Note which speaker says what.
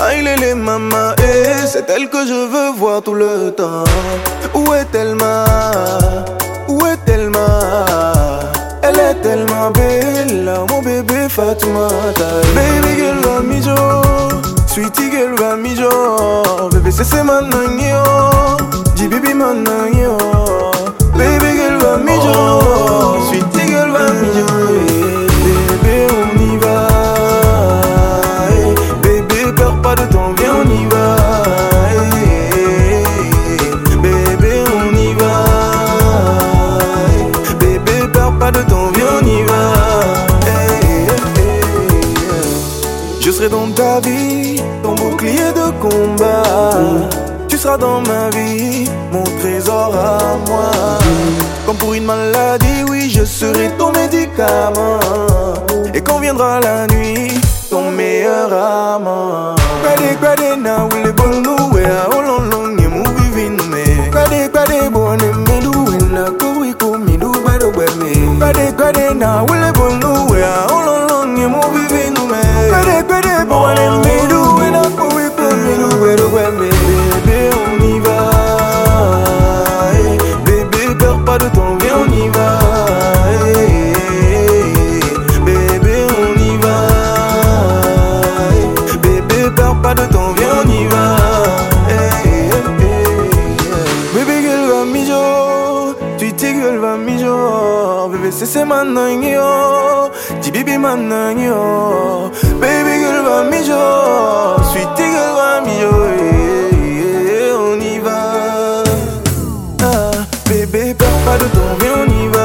Speaker 1: Aïlélé maman, maman, et c'est elle que je veux voir tout le temps. Où est-elle ma, où est-elle ma, elle est tellement belle, mon bébé Fatmata. Baby girl va mijo, sweetie girl va mijo, bébé c'est c'est ma nangue. Serai dans ta vie, ton bouclier de combat. Tu seras dans ma vie, mon trésor à moi. Comme pour une maladie, oui, je serai ton médicament. Et quand viendra la nuit, ton meilleur amant. Kwade kwade na wule bolu wea ololong ye mu vivin me. Kwade kwade bone medu wena kuri kumidu bado beme. Kwade kwade na wule Böyle sesi mandın yo yo Baby girl var mi jo Sweetie gül var On y va ah, de on y va